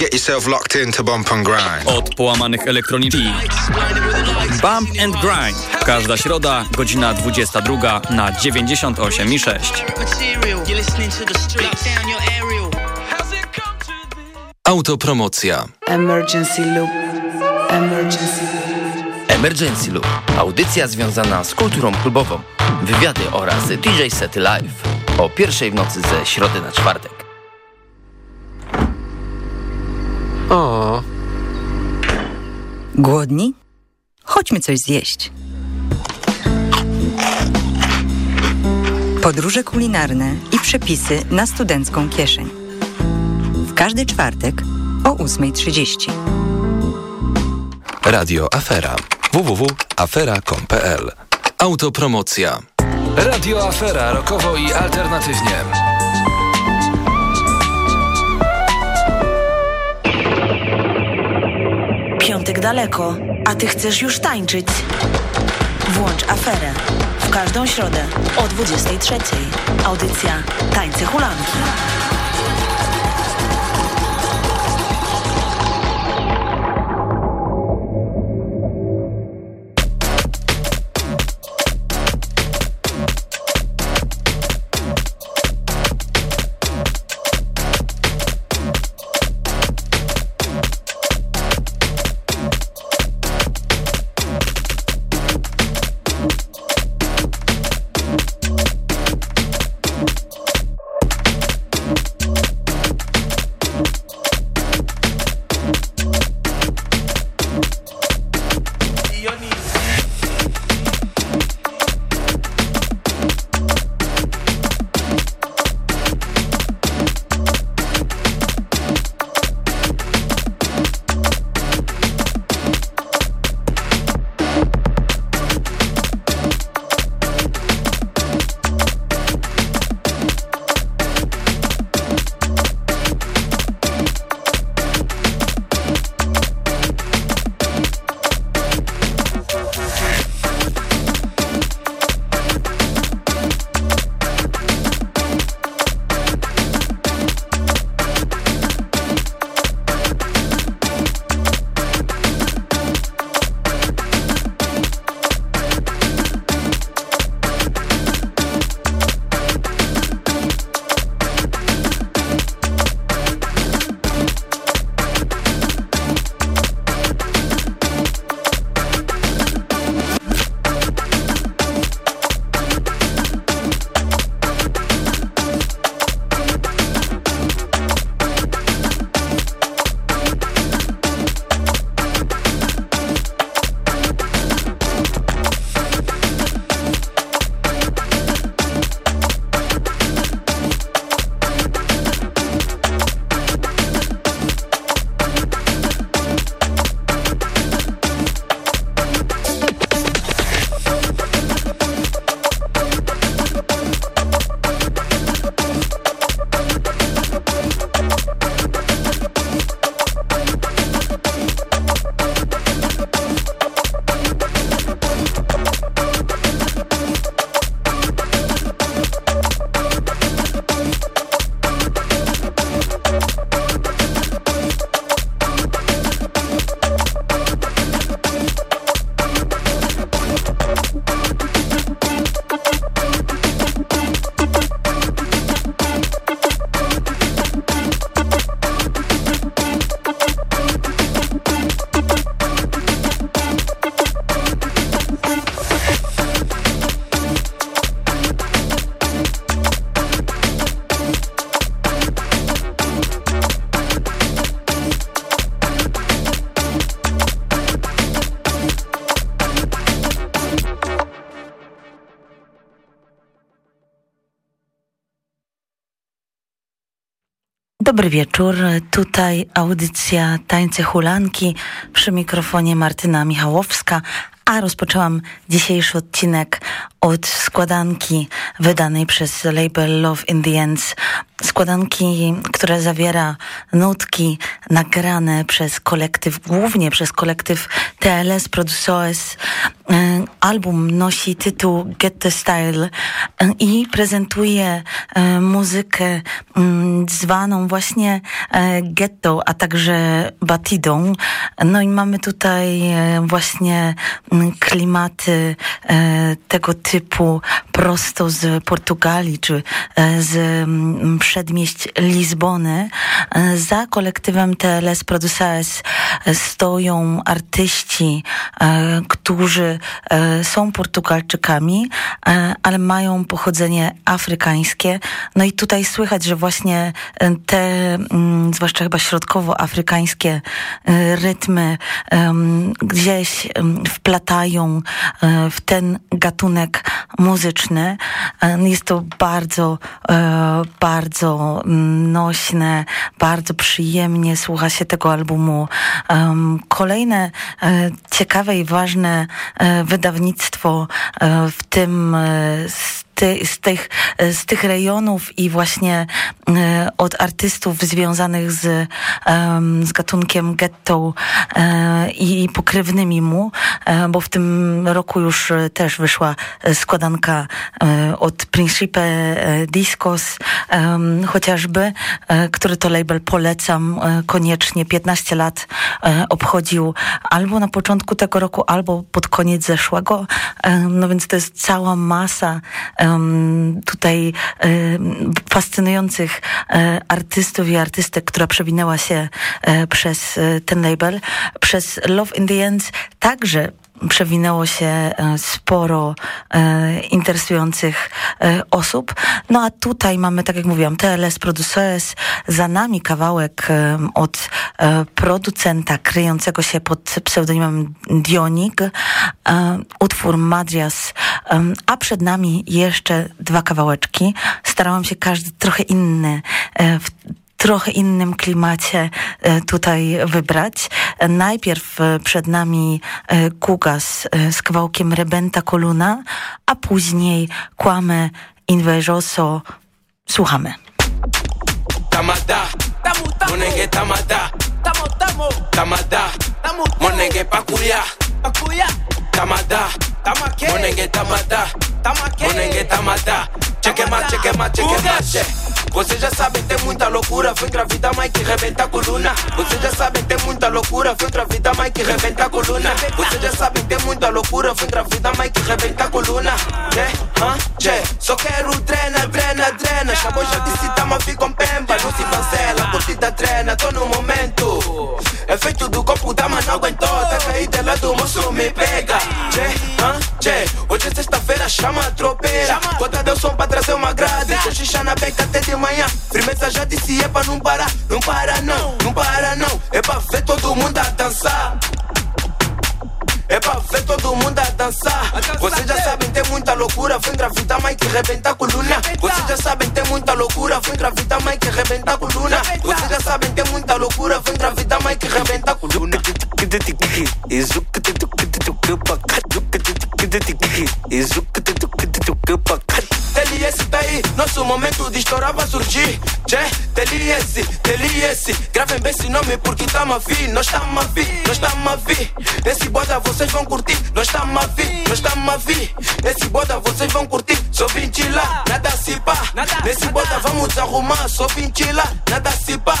get yourself locked in to bump and grind. Od połamanych elektronicznych Bump and Grind. Każda środa, godzina 22 na 98 i 6. Autopromocja. Emergency Loop. Emergency Loop. Emergency Loop. Audycja związana z kulturą klubową. Wywiady oraz DJ Sety Live. O pierwszej w nocy ze środy na czwartek. O. Głodni? Chodźmy coś zjeść. Podróże kulinarne i przepisy na studencką kieszeń. W każdy czwartek o 8.30. Radio Afera. www.afera.com.pl Autopromocja. Radio Afera rokowo i alternatywnie. Piątek daleko, a ty chcesz już tańczyć. Włącz aferę. W każdą środę o 23. Audycja Tańce Hulanki. Dobry wieczór. Tutaj audycja Tańce Hulanki przy mikrofonie Martyna Michałowska, a rozpoczęłam dzisiejszy odcinek od składanki wydanej przez label Love in the Ends składanki, która zawiera nutki nagrane przez kolektyw, głównie przez kolektyw TLS Producers. E, album nosi tytuł Get the Style e, i prezentuje e, muzykę mm, zwaną właśnie ghetto, a także batidą. No i mamy tutaj właśnie klimaty tego typu prosto z Portugalii, czy z mm, przedmieść Lizbony. Za kolektywem TLS Producers stoją artyści, którzy E, są Portugalczykami, e, ale mają pochodzenie afrykańskie. No i tutaj słychać, że właśnie e, te, mm, zwłaszcza chyba środkowoafrykańskie rytmy gdzieś wplatają w ten gatunek muzyczny. Jest to bardzo, bardzo nośne, bardzo przyjemnie słucha się tego albumu. Kolejne ciekawe i ważne wydawnictwo e, w tym e, ty, z, tych, z tych rejonów i właśnie e, od artystów związanych z, z gatunkiem ghetto e, i pokrewnymi mu, e, bo w tym roku już też wyszła składanka od Principe Discos chociażby, który to label polecam koniecznie. 15 lat obchodził albo na początku tego roku, albo pod koniec zeszłego. No więc to jest cała masa tutaj fascynujących e, artystów i artystek, która przewinęła się e, przez e, ten label. Przez Love in the End także przewinęło się e, sporo e, interesujących e, osób. No a tutaj mamy, tak jak mówiłam, TLS Producers, za nami kawałek od producenta kryjącego się pod pseudonimem Dionik, utwór Madrias, a przed nami jeszcze dwa kawałeczki. Starałam się każdy trochę inny w trochę innym klimacie e, tutaj wybrać. Najpierw e, przed nami Kugas e, z kawałkiem Rebenta Koluna, a później Kłamy Invejoso. Słuchamy. Tamada, tamu, tamu. Monenge tamada, tamu, tamu. Tamada, tamu, tamu. Monenge pakuya, pakuya. Tamada, tamake. Monenge tamada, tamake. Monenge tamada. Cheque cheque cheque. Vocês já sabem, tem muita loucura. Foi engravida, mãe que rebenta a coluna. Vocês já sabem, tem muita loucura. Foi engravida, mãe que rebenta a coluna. Vocês já sabem, tem muita loucura. Foi engravida, mãe que rebenta a coluna. Né? Hã? Tchê, só quero treina, treina, treina. Acabou já disse, tamo a com pemba. Não se cancela, curtida treina, tô no momento. Efeito do copo da mano aguentou. Tá caída lá do moço me pega. Tchê, hã? Tchê, hoje é sexta-feira, chama a tropeira. Bota deu som pra trazer uma grade. Com xixa na beca até de manhã. Firmeza já disse é pra não parar, não para não, não para não. É pra ver todo mundo a dançar. É pra ver todo mundo a dançar. Vocês já sabem, tem muita loucura. Vem engravidar, mãe que rebenta a coluna. Vocês já sabem, tem muita loucura. Vem engravidar, mãe que rebenta a coluna. Vocês já sabem, tem muita loucura. Vem engravidar, mãe que rebenta a coluna. TLS tá nosso momento de estourar vai surgir. Tchê, TLS, TLS. Gravem bem esse nome porque tamo a vir. Nós tamo a vir, nós tamo a vir. Esse boda vocês vão curtir. Nós tamo a vir, nós tamo a vir. Esse boda vocês vão curtir. Só lá, nada se pá. Nesse boda vamos arrumar. Só lá, nada se pá.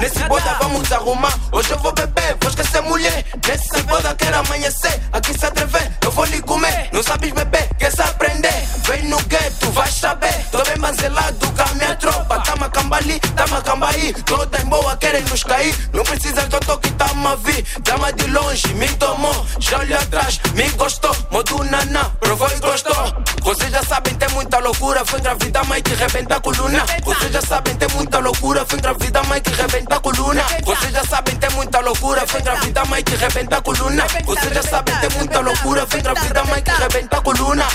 Nesse boda vamos arrumar. Hoje eu vou beber, vou esquecer mulher. Nesse boda quero amanhecer. Aqui se atrever, eu vou lhe comer. Não sabes beber, quer se aprender. Vem no gueto, vai saber. Tô bem manzelado com a minha tropa. Tama cambali, tama cambaí. Toda em boa querem nos cair. Não precisa eu toque, tamo a vir. Tama de longe, me tomou. Já olhou atrás, me gostou. Modo naná, provou e gostou. Vocês já sabem, tem muita loucura. Foi engravidar, mãe que rebenta a coluna. Vocês já sabem, tem muita loucura. Foi engravidar, mãe que rebenta a coluna. Vocês já sabem, tem muita loucura. Foi engravidar, mãe que rebenta a coluna. Vocês já sabem, tem muita loucura. Foi engravidar, mãe que rebenta a coluna.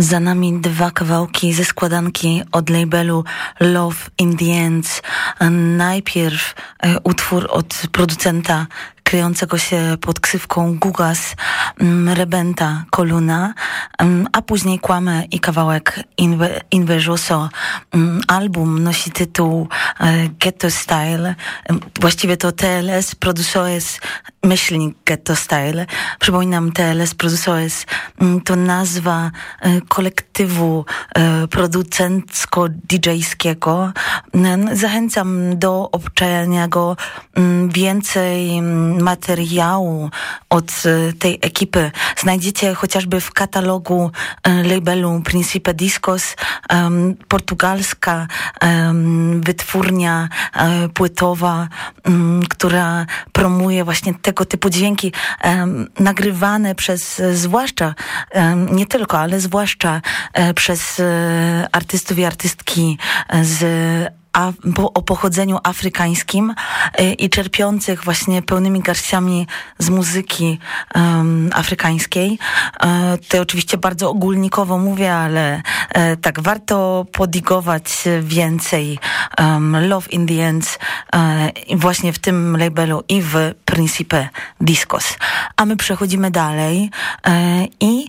Za nami dwa kawałki ze składanki od labelu Love in the Ends. Najpierw e, utwór od producenta kryjącego się pod ksywką Gugas, mm, Rebenta Koluna, mm, a później Kłamę i kawałek Inve Invejoso. Mm, album nosi tytuł e, Ghetto Style. Właściwie to TLS Producores myślnik Ghetto Style. Przypominam, TLS Producores to nazwa e, kolektywu e, producencko-DJ-skiego. Zachęcam do obczajania go więcej materiału od tej ekipy znajdziecie chociażby w katalogu labelu Principe Discos, portugalska wytwórnia e, płytowa, która promuje właśnie tego typu dźwięki nagrywane przez zwłaszcza, nie tylko, ale zwłaszcza przez artystów i artystki z a, o pochodzeniu afrykańskim y, i czerpiących właśnie pełnymi garściami z muzyki afrykańskiej. E, to oczywiście bardzo ogólnikowo mówię, ale e, tak, warto podigować więcej Love in the Ends e, właśnie w tym labelu i w Principe Discos. A my przechodzimy dalej e, i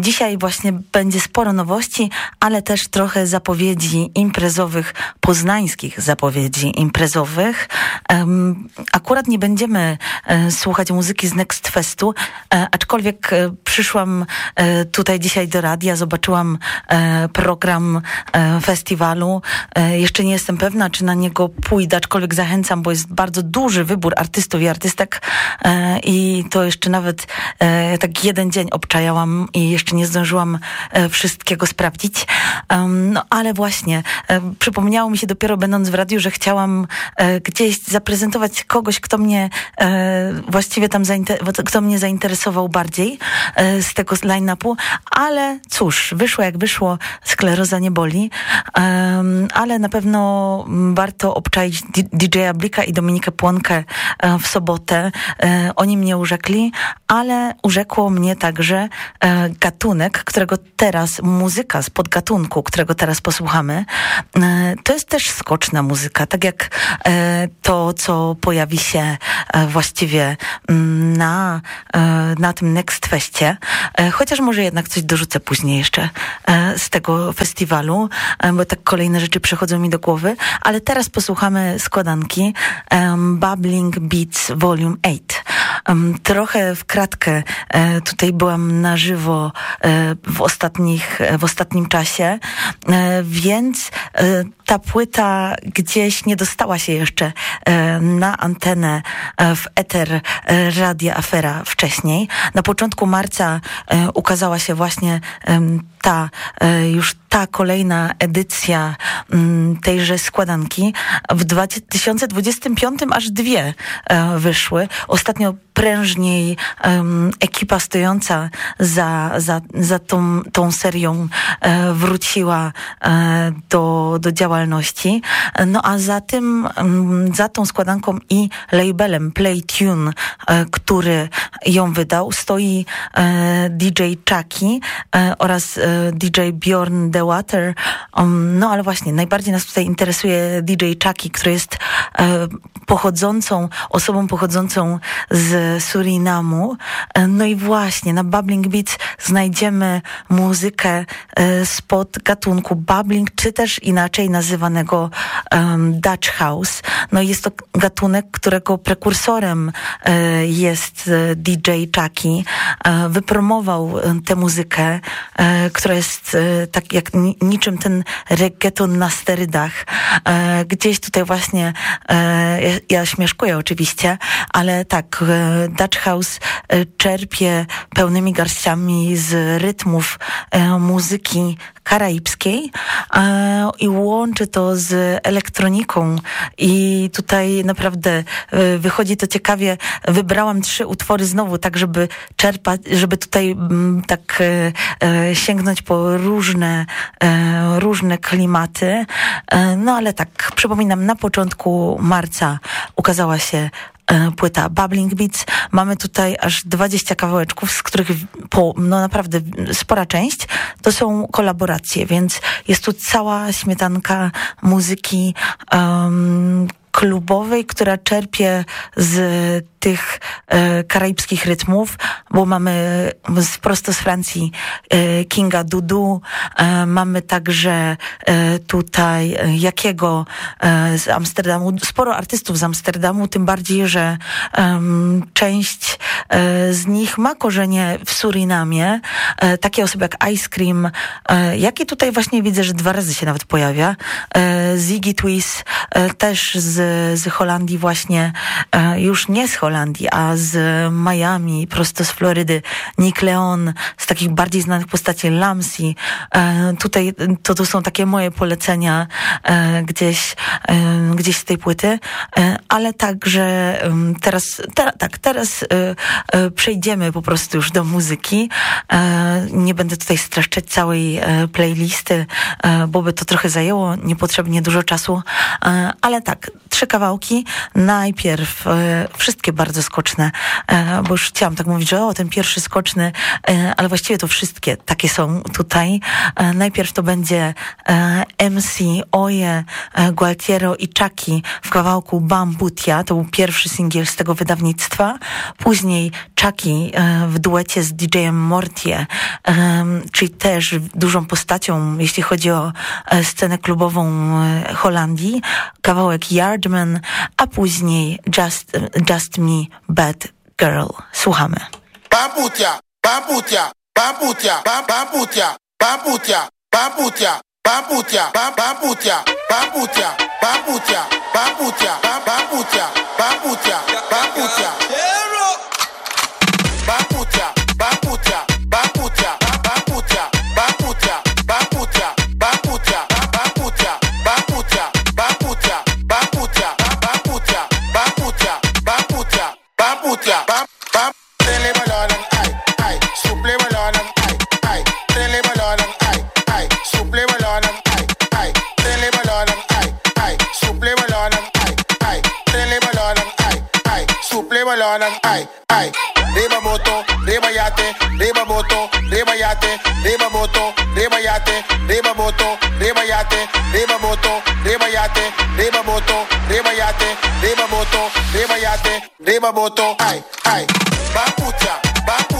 dzisiaj właśnie będzie sporo nowości, ale też trochę zapowiedzi imprezowych poznań zapowiedzi imprezowych. Akurat nie będziemy e, słuchać muzyki z Next Festu, e, aczkolwiek e, przyszłam tutaj dzisiaj do radia, zobaczyłam program festiwalu. Jeszcze nie jestem pewna, czy na niego pójdę, aczkolwiek zachęcam, bo jest bardzo duży wybór artystów i artystek i to jeszcze nawet tak jeden dzień obczajałam i jeszcze nie zdążyłam wszystkiego sprawdzić. No ale właśnie, przypomniało mi się dopiero dopiero będąc w radiu, że chciałam e, gdzieś zaprezentować kogoś, kto mnie e, właściwie tam kto mnie zainteresował bardziej e, z tego line-upu, ale cóż, wyszło jak wyszło, skleroza nie boli, ale na pewno warto obczaić DJ-a Blika i Dominikę Płonkę e, w sobotę. E, oni mnie urzekli, ale urzekło mnie także e, gatunek, którego teraz, muzyka z podgatunku, którego teraz posłuchamy, to jest też skoczna muzyka, tak jak e, to, co pojawi się e, właściwie mm, na, e, na tym Next Festie. Chociaż może jednak coś dorzucę później jeszcze z tego festiwalu, bo tak kolejne rzeczy przychodzą mi do głowy. Ale teraz posłuchamy składanki Bubbling Beats Volume 8. Trochę w kratkę tutaj byłam na żywo w, ostatnich, w ostatnim czasie, więc ta płyta gdzieś nie dostała się jeszcze e, na antenę e, w eter e, Radia Afera wcześniej. Na początku marca ukazała się właśnie ta, już ta kolejna edycja tejże składanki. W 2025 aż dwie wyszły. Ostatnio prężniej ekipa stojąca za, za, za tą, tą serią e, wróciła e, do, do działalności. No a za tym, um, za tą składanką i labelem Playtune, e, który ją wydał, stoi e, DJ Chucky e, oraz e, DJ Bjorn The Water. Um, no ale właśnie, najbardziej nas tutaj interesuje DJ Chucky, który jest pochodzącą, osobą pochodzącą z Surinamu. E, no i właśnie na Bubbling Beats znajdziemy muzykę e, spod gatunku bubbling, czy też inaczej nazywanego Dutch House. No i jest to gatunek, którego prekursorem e, jest DJ Chucky. Wypromował tę muzykę, która jest tak jak niczym ten reggaeton na sterydach. Gdzieś tutaj właśnie ja śmieszkuję oczywiście, ale tak, e, Dutch House e, czerpie pełnymi garściami z rytmów e, muzyki karaibskiej i łączy to z elektroniką i tutaj naprawdę wychodzi to ciekawie. Wybrałam trzy utwory znowu, tak żeby czerpać, żeby tutaj mm, tak sięgnąć po różne, różne klimaty. No ale tak, przypominam, na początku marca ukazała się płyta Bubbling Beats. Mamy tutaj aż 20 kawałeczków, z których po, no naprawdę spora część to są kolaboracje, więc jest tu cała śmietanka muzyki um, klubowej, która czerpie z tych e, karaibskich rytmów, bo mamy z, prosto z Francji e, Kinga Dudu, e, mamy także tutaj Jakiego z Amsterdamu, sporo artystów z Amsterdamu, tym bardziej, że część z nich ma korzenie w Surinamie, takie osoby jak Ice Cream, jakie tutaj właśnie widzę, że dwa razy się nawet pojawia, Ziggy Twist, też z, z Holandii właśnie, już nie z Holandii, Holandii, a z Miami, prosto z Florydy, Nick Leon, z takich bardziej znanych postaci Lamsi. E, tutaj to, to są takie moje polecenia e, gdzieś, e, gdzieś z tej płyty, ale także teraz, te, tak, teraz przejdziemy po prostu już do muzyki. nie będę tutaj streszczać całej playlisty, bo by to trochę zajęło niepotrzebnie dużo czasu, ale tak, trzy kawałki. Najpierw wszystkie bardzo skoczne, e, bo już chciałam tak mówić, że o, ten pierwszy skoczny, e, ale właściwie to wszystkie takie są tutaj. E, najpierw to będzie MC Oje, Gualtiero i Chucky w kawałku Bambutia, to był pierwszy singiel z tego wydawnictwa. Później Chucky w duecie z DJ-em Mortier, czyli też dużą postacią, jeśli chodzi o scenę klubową Holandii. Kawałek Yardman, a później Just, Just Me Bad Girl. Słuchamy. Bambutia, bambutia, bambutia, bambutia, bambutia, bambutia, bambutia, bambutia, bambutia, bambutia, bambutia, bambutia, bambutia. Bambutia, bambutia, Pa' elevar Malone and I, I. Reba moto, Reba Yate, Reba moto, Reba Yate, Reba moto, Reba Yate, Reba moto, Reba Yate, Reba moto, Reba Yate, Reba moto, Reba Yate, Reba moto, Reba Yate, Reba Boto, I, I. Baputia, Baputia.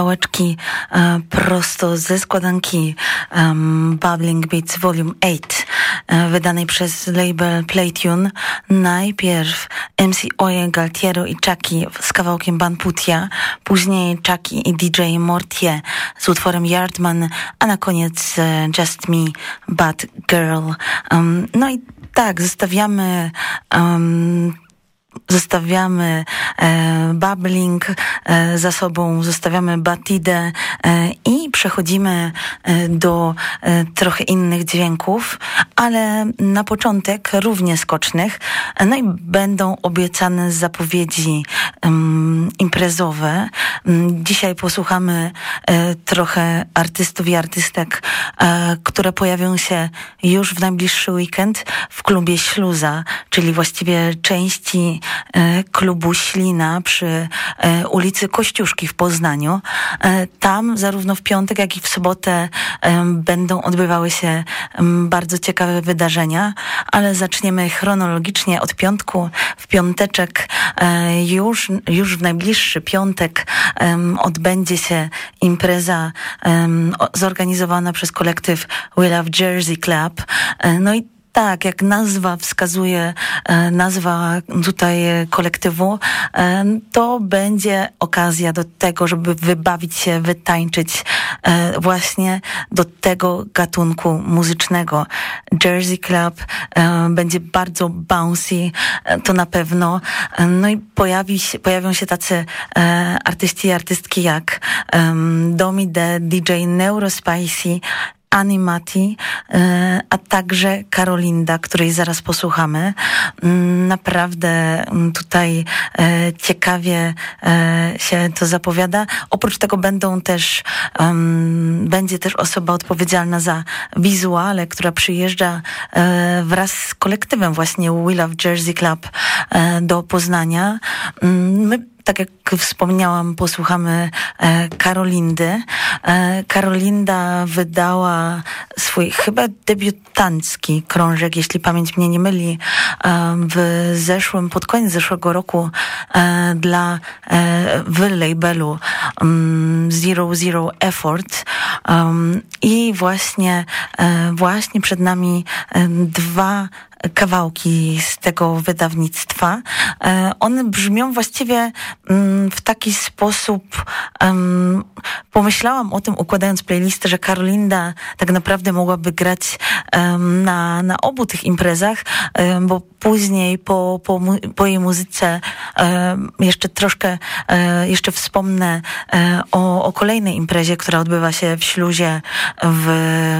Kawałeczki e, prosto ze składanki Bubbling Beats Volume 8 e, wydanej przez label Playtune. Najpierw MC Oje Galtiero i Chucky z kawałkiem Banputia, później Chucky i DJ Mortier z utworem Yardman, a na koniec e, Just Me, Bad Girl. Um, no i tak, zostawiamy um, zostawiamy e, bubbling e, za sobą, zostawiamy batidę e, i przechodzimy e, do e, trochę innych dźwięków, ale na początek równie skocznych. No i będą obiecane zapowiedzi imprezowe. Dzisiaj posłuchamy e, trochę artystów i artystek, które pojawią się już w najbliższy weekend w klubie Śluza, czyli właściwie części E, klubu Ślina przy e, ulicy Kościuszki w Poznaniu. E, tam zarówno w piątek, jak i w sobotę będą odbywały się bardzo ciekawe wydarzenia, ale zaczniemy chronologicznie od piątku. W piąteczek już, już w najbliższy piątek odbędzie się impreza zorganizowana przez kolektyw We Love Jersey Club. No i tak, jak nazwa wskazuje, e, nazwa tutaj kolektywu, e, to będzie okazja do tego, żeby wybawić się, wytańczyć e, właśnie do tego gatunku muzycznego. Jersey Club będzie bardzo bouncy, to na pewno. No i pojawi się, pojawią się tacy artyści i artystki jak Domi The, DJ Neurospicy, Animati, e, a także Karolinda, której zaraz posłuchamy. Mm, naprawdę mm, tutaj e, ciekawie e, się to zapowiada. Oprócz tego będą też, będzie też osoba odpowiedzialna za wizuale, która przyjeżdża wraz z kolektywem właśnie We Love Jersey Club do Poznania. Mm, my tak jak wspomniałam, posłuchamy e, Karolindy. E, Karolinda wydała swój chyba debiutancki krążek, jeśli pamięć mnie nie myli, e, w zeszłym, pod koniec zeszłego roku dla w labelu um, Zero Zero Effort i właśnie, właśnie przed nami dwa kawałki z tego wydawnictwa. E, one brzmią właściwie mm, w taki sposób, pomyślałam o tym układając playlistę, że Karolinda tak naprawdę mogłaby grać na, na obu tych imprezach, bo później po, po, po jej muzyce jeszcze troszkę, e, jeszcze wspomnę e, o, o kolejnej imprezie, która odbywa się w Śluzie w,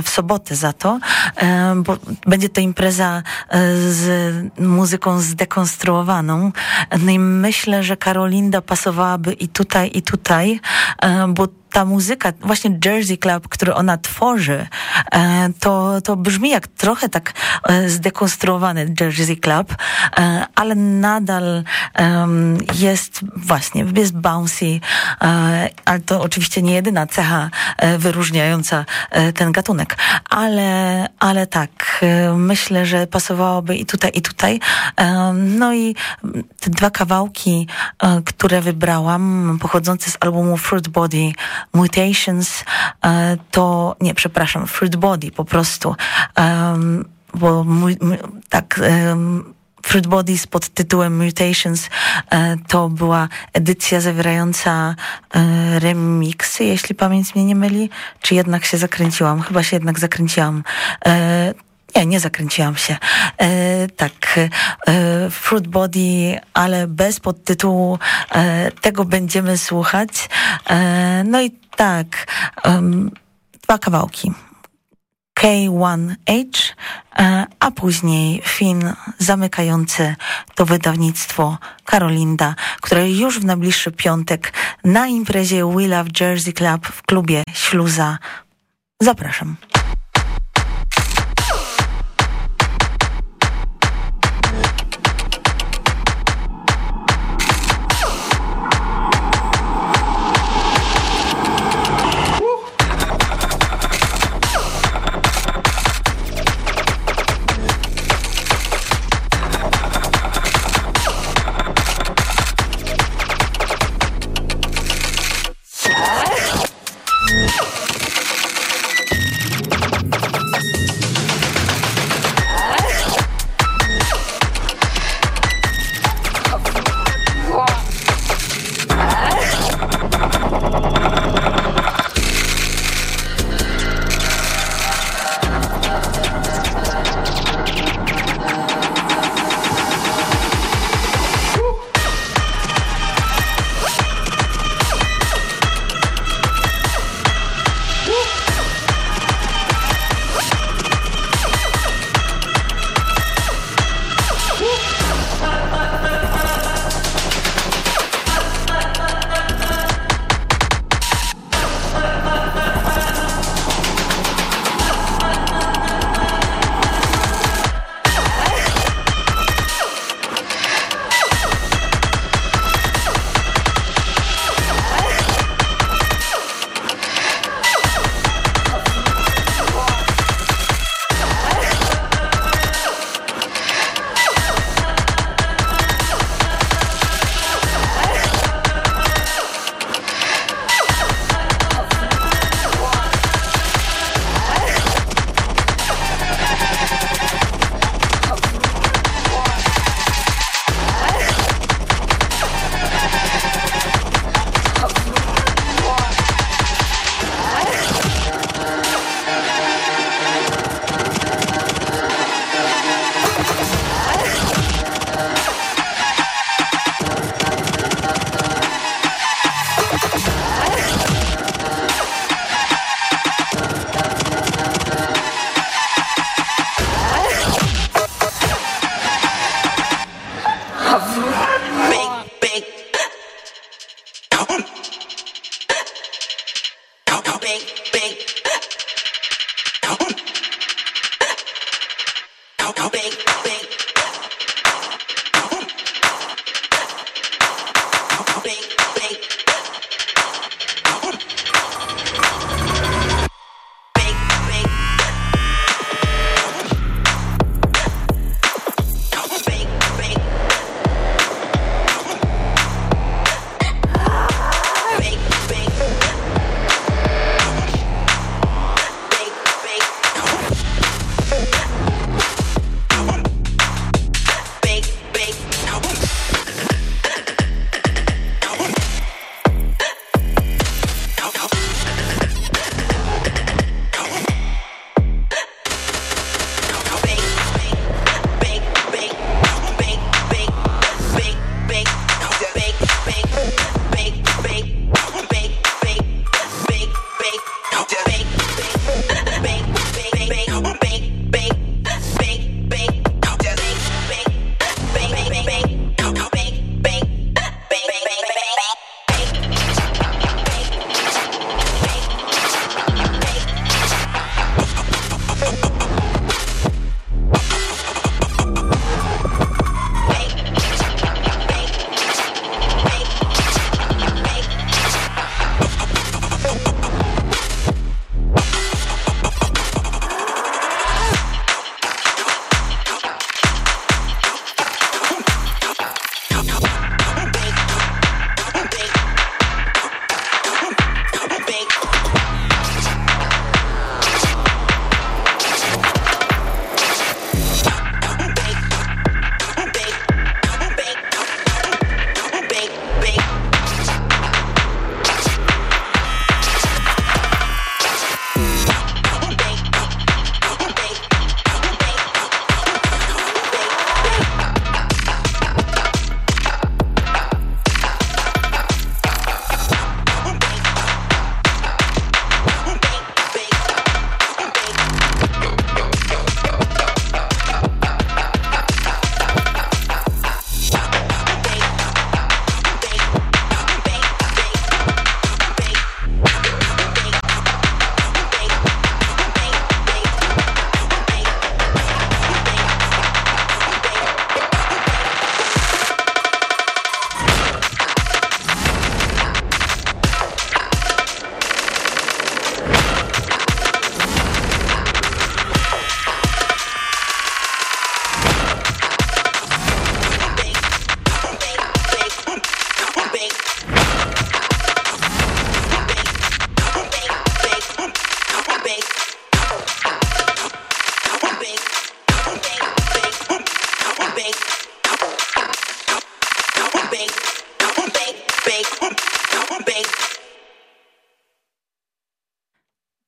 w sobotę za to, bo będzie to impreza z muzyką zdekonstruowaną. No i myślę, że Karolinda pasowałaby i tutaj, i tutaj, e, bo ta muzyka, właśnie Jersey Club, który ona tworzy, e, to, to brzmi jak trochę tak e, zdekonstruowany Jersey Club, e, ale nadal jest właśnie, jest bouncy, ale to oczywiście nie jedyna cecha wyróżniająca ten gatunek, ale, ale tak, myślę, że pasowałoby i tutaj, i tutaj. No i te dwa kawałki, które wybrałam, pochodzące z albumu Fruit Body, mutations e, to, nie, przepraszam, fruit body po prostu, um, bo tak, um, Fruit Bodies pod tytułem Mutations e, to była edycja zawierająca e, remiksy, jeśli pamięć mnie nie myli, czy jednak się zakręciłam? Chyba się jednak zakręciłam. Nie, nie zakręciłam się. E, tak, e, Fruit Body, ale bez podtytułu e, tego będziemy słuchać. E, no i tak, um, dwa kawałki. K1H, e, a później film zamykający to wydawnictwo Karolinda, które już w najbliższy piątek na imprezie We Love Jersey Club w klubie Śluza. Zapraszam.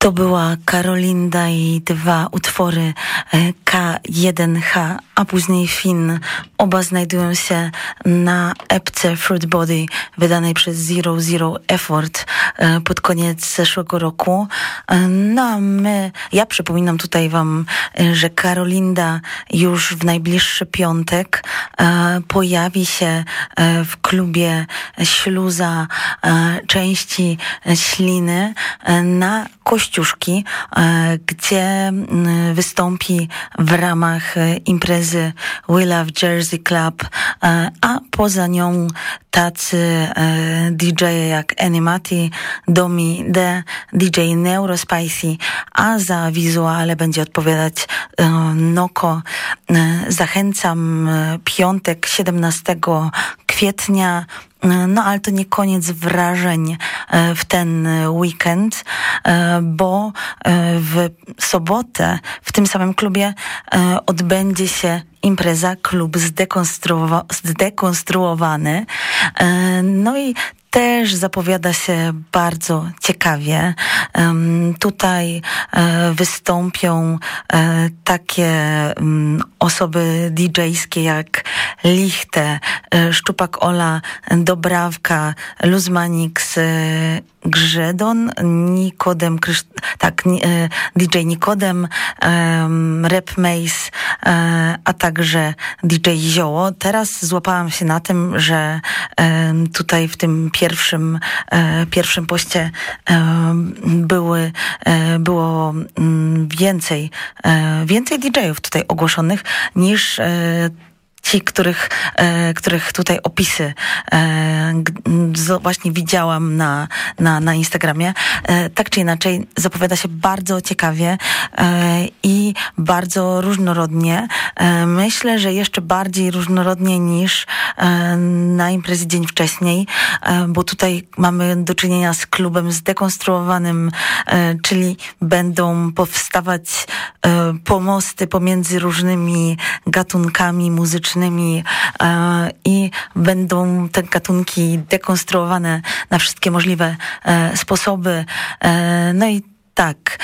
To była Karolinda i dwa utwory e, K1H, a później Finn. Oba znajdują się na epce Fruit Body wydanej przez Zero Zero Effort e, pod koniec zeszłego roku. E, no a my, ja przypominam tutaj wam, że Karolinda już w najbliższy piątek pojawi się w klubie Śluza części Śliny na Kościuszki, e, gdzie wystąpi w ramach e, We Love Jersey Club, e, a poza nią tacy DJ jak Animati, Domi D, DJ Neurospicy, a za wizuale będzie odpowiadać Noko. Zachęcam piątek 17 kwietnia no ale to nie koniec wrażeń e, w ten weekend, e, bo e, w sobotę w tym samym klubie odbędzie się impreza klub zdekonstruowany. No i też zapowiada się bardzo ciekawie. Tutaj e, wystąpią e, takie osoby DJ-skie jak Lichte, e, Szczupak Ola, Dobrawka, Luzmanix, Grzedon, Nikodem, tak, DJ Nikodem, Rap Mace, a także DJ Zioło. Teraz złapałam się na tym, że tutaj w tym pierwszym, e, pierwszym poście e, były, e, było mm, więcej, więcej DJ-ów tutaj ogłoszonych niż ci, których, e, których tutaj opisy e, właśnie widziałam na, na, na Instagramie. E, tak czy inaczej zapowiada się bardzo ciekawie i bardzo różnorodnie. Myślę, że jeszcze bardziej różnorodnie niż na imprezie dzień wcześniej, bo tutaj mamy do czynienia z klubem zdekonstruowanym, czyli będą powstawać pomosty pomiędzy różnymi gatunkami muzycznymi, muzycznymi e, i będą te gatunki dekonstruowane na wszystkie możliwe e, sposoby. E, no i tak,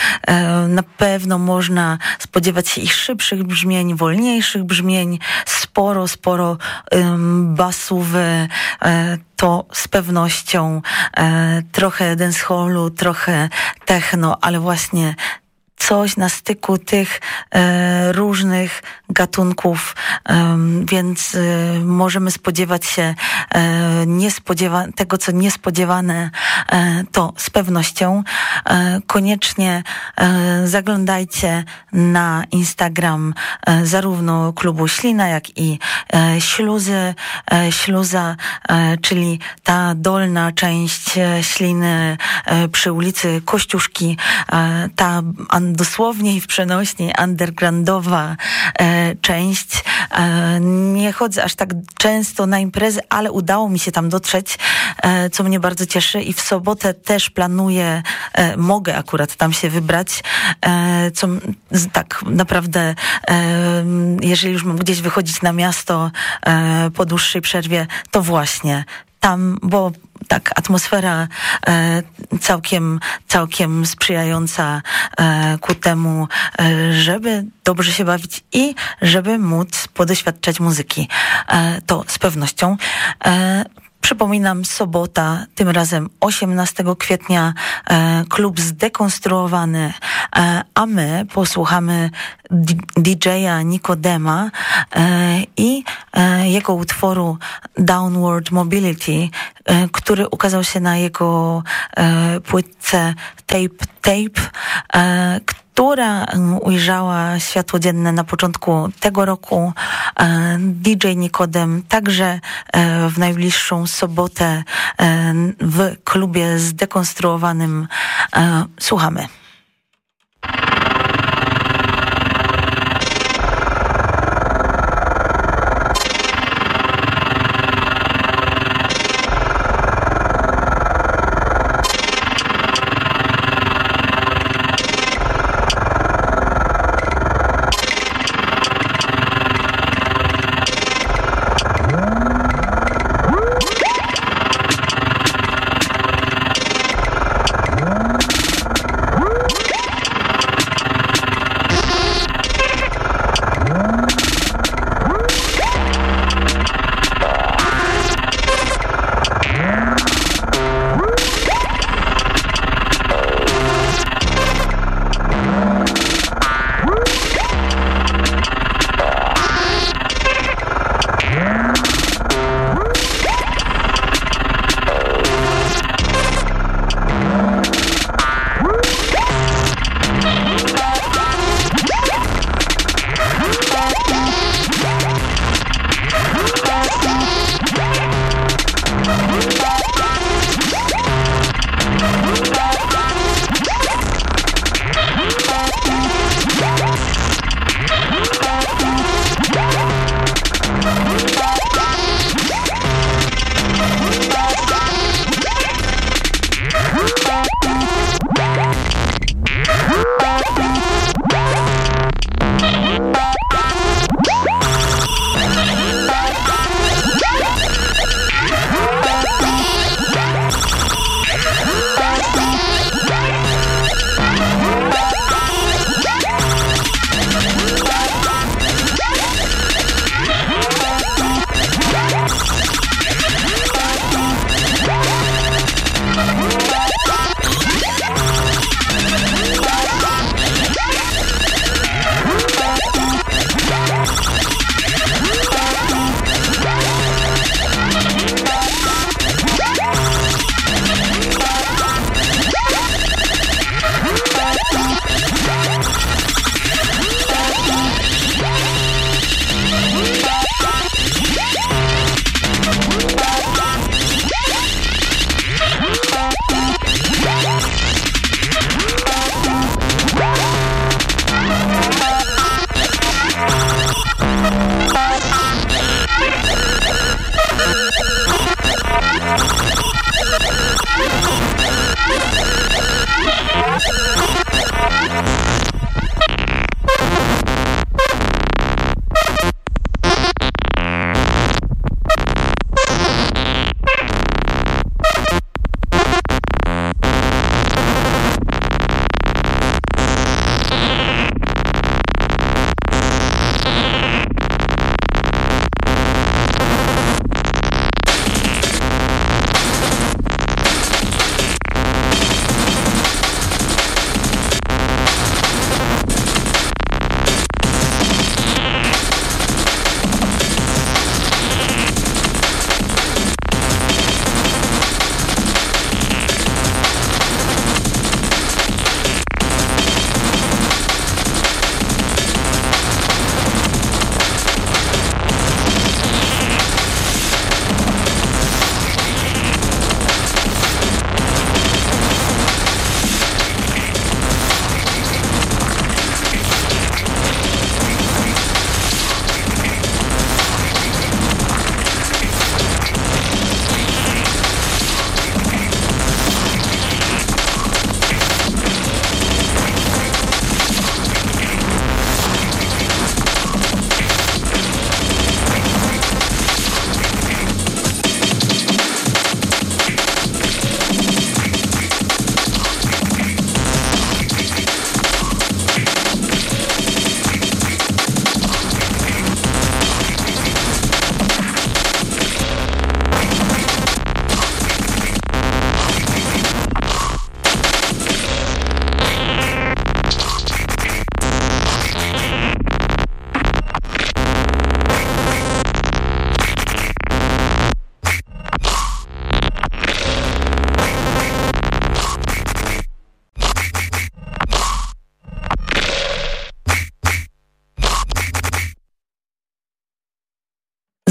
na pewno można spodziewać się ich szybszych brzmień, wolniejszych brzmień, sporo, sporo basów, to z pewnością trochę dancehallu, trochę techno, ale właśnie coś na styku tych e, różnych gatunków, e, więc e, możemy spodziewać się niespodziewa tego, co niespodziewane, to z pewnością. Koniecznie zaglądajcie na Instagram zarówno klubu Ślina, jak i Śluzy, Śluza, czyli ta dolna część Śliny przy ulicy Kościuszki, ta dosłownie i w przenośni undergroundowa e, część. E, nie chodzę aż tak często na imprezy, ale udało mi się tam dotrzeć, e, co mnie bardzo cieszy i w sobotę też planuję, e, mogę akurat tam się wybrać, e, co tak naprawdę, e, jeżeli już mam gdzieś wychodzić na miasto po dłuższej przerwie, to właśnie tam, bo tak, atmosfera e, całkiem, całkiem sprzyjająca e, ku temu, e, żeby dobrze się bawić i żeby móc podoświadczać muzyki. To z pewnością. Przypominam, sobota, tym razem 18 kwietnia, e, klub zdekonstruowany, e, a my posłuchamy DJ-a Nikodema e, i jego utworu Downward Mobility, który ukazał się na jego płytce Tape Tape, która ujrzała światło dzienne na początku tego roku. DJ Nikodem także w najbliższą sobotę w klubie zdekonstruowanym. Słuchamy.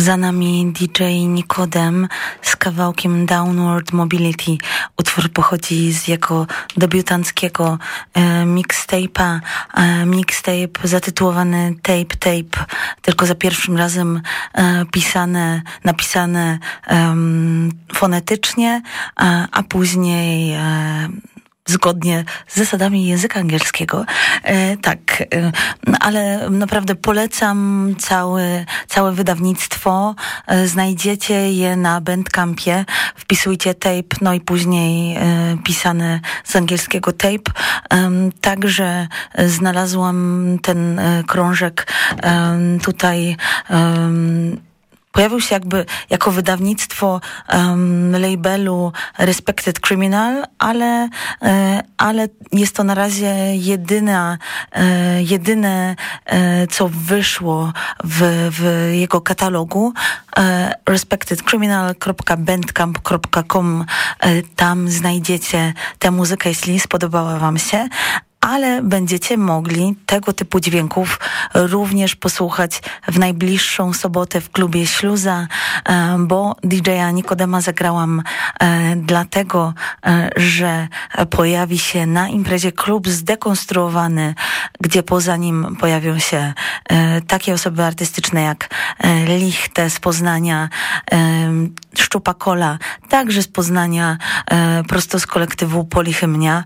Za nami DJ Nikodem z kawałkiem Downward Mobility. Utwór pochodzi z jego debiutanckiego e, mixtape'a. E, mixtape zatytułowany Tape Tape, tylko za pierwszym razem e, pisane, napisane fonetycznie, a, a później e, zgodnie z zasadami języka angielskiego. E, tak, e, ale naprawdę polecam całe, całe wydawnictwo. E, znajdziecie je na Bandcampie. Wpisujcie tape, no i później e, pisane z angielskiego tape. Także znalazłam ten e, krążek tutaj pojawił się jakby jako wydawnictwo um, labelu Respected Criminal, ale, e, ale jest to na razie jedyna, e, jedyne, e, co wyszło w, w jego katalogu. E, respectedcriminal.bandcamp.com e, tam znajdziecie tę muzykę, jeśli spodobała wam się, ale będziecie mogli tego typu dźwięków również posłuchać w najbliższą sobotę w klubie Śluza, e, bo DJ-a Nikodema zagrałam e, dlatego, e, że pojawi się na imprezie klub zdekonstruowany, gdzie poza nim pojawią się takie osoby artystyczne jak Lichte z Poznania, Szczupakola, także z Poznania, prosto z kolektywu Polihymnia,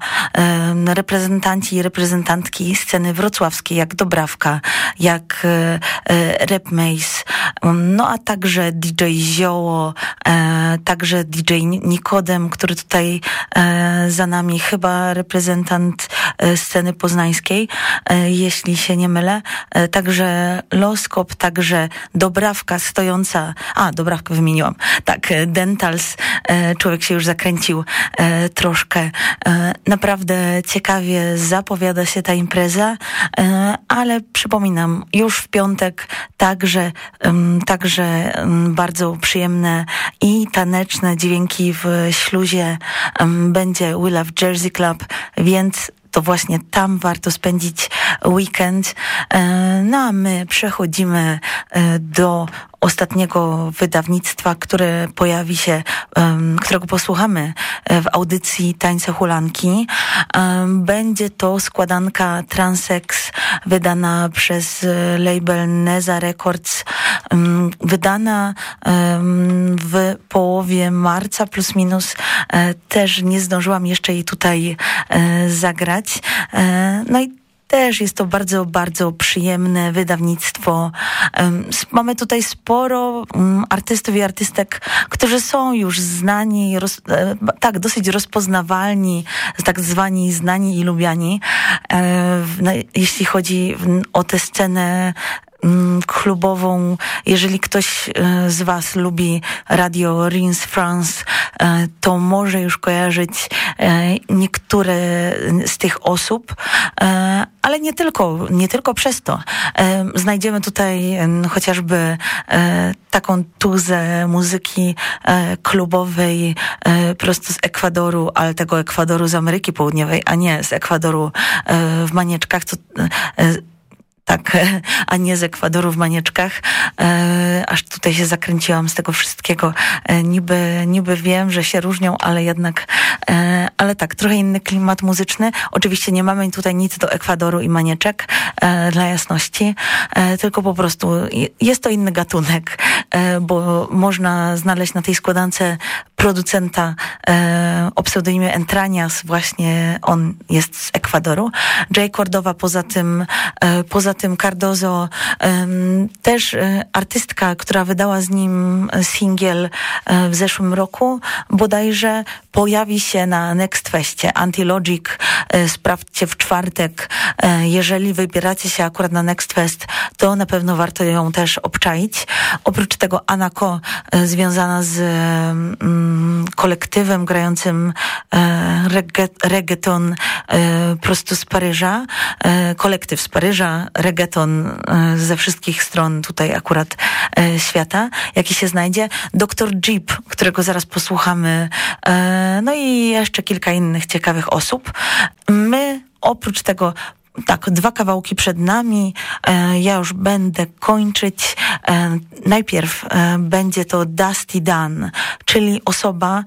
reprezentanci reprezentantki sceny wrocławskiej, jak Dobrawka, jak e, e, Rap Mace, no a także DJ Zioło, e, także DJ Nikodem, który tutaj za nami, chyba reprezentant sceny poznańskiej, jeśli się nie mylę. Także Loskop, także Dobrawka stojąca, a Dobrawkę wymieniłam, tak, Dentals, człowiek się już zakręcił troszkę. Naprawdę ciekawie zapowiada się ta impreza, e, ale przypominam, już w piątek także, także bardzo przyjemne i taneczne dźwięki w śluzie będzie We Love Jersey Club, więc to właśnie tam warto spędzić weekend. E, no a my przechodzimy e, do ostatniego wydawnictwa, które pojawi się, którego posłuchamy e, w audycji Tańce Hulanki. Będzie to składanka Transex wydana przez label Neza Records, wydana w połowie marca plus minus. Też nie zdążyłam jeszcze jej tutaj zagrać. No i też jest to bardzo, bardzo przyjemne wydawnictwo. Mamy tutaj sporo mm, artystów i artystek, którzy są już znani, roz, e, tak, dosyć rozpoznawalni, tak zwani znani i lubiani. E, jeśli chodzi o tę scenę klubową. Jeżeli ktoś e, z Was lubi radio Rins France, e, to może już kojarzyć e, niektóre z tych osób, ale nie tylko, nie tylko przez to. Znajdziemy tutaj chociażby taką tuzę muzyki klubowej prosto z Ekwadoru, ale tego Ekwadoru z Ameryki Południowej, a nie z Ekwadoru w Manieczkach, co tak, a nie z Ekwadoru w manieczkach. E, aż tutaj się zakręciłam z tego wszystkiego. E, niby, niby wiem, że się różnią, ale jednak, e, ale tak, trochę inny klimat muzyczny. Oczywiście nie mamy tutaj nic do Ekwadoru i manieczek, e, dla jasności, e, tylko po prostu jest to inny gatunek, e, bo można znaleźć na tej składance producenta o pseudonimie Entranias, właśnie on jest z Ekwadoru. Jay Cordowa poza tym, poza tym Cardozo, też e, artystka, która wydała z nim singiel e, w zeszłym roku, bodajże pojawi się na Next Festie. Antilogic e, sprawdźcie w czwartek. Jeżeli wybieracie się akurat na Next Fest, to na pewno warto ją też obczaić. Oprócz tego Anako związana z mm, kolektywem grającym reggaeton prosto z Paryża, kolektyw z Paryża, e, ze wszystkich stron tutaj akurat e, świata, jaki się znajdzie. Doktor Jeep, którego zaraz posłuchamy, e, no i jeszcze kilka innych ciekawych osób. My oprócz tego tak, dwa kawałki przed nami. Ja już będę kończyć. Najpierw będzie to Dusty Dan, czyli osoba,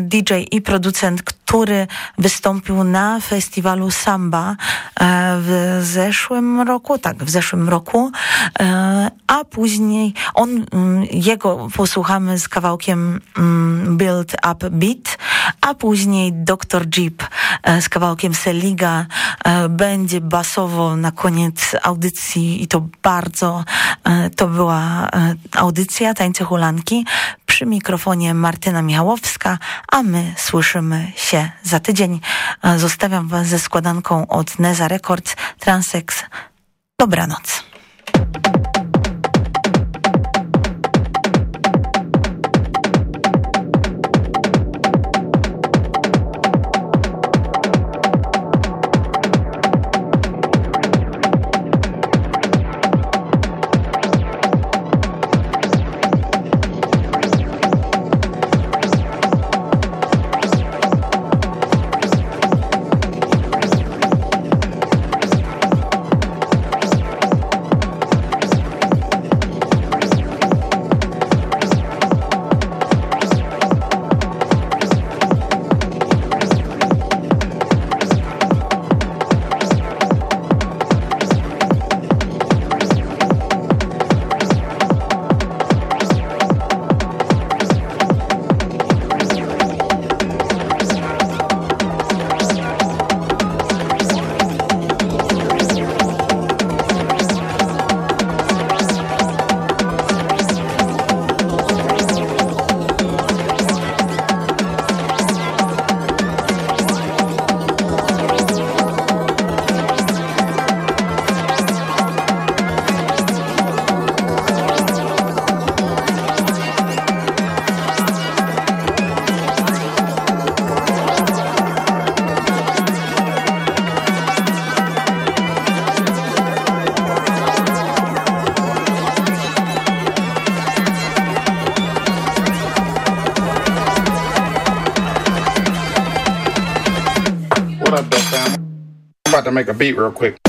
DJ i producent, który wystąpił na festiwalu Samba w zeszłym roku, tak, w zeszłym roku, a później on, mm, jego posłuchamy z kawałkiem mm, Build Up Beat, a później Dr. Jeep z kawałkiem Seliga będzie basowo na koniec audycji i to bardzo, e, to była e, audycja Tańce Hulanki przy mikrofonie Martyna Michałowska, a my słyszymy się za tydzień. E, zostawiam Was ze składanką od Neza Records Transex. Dobranoc. Make a beat real quick.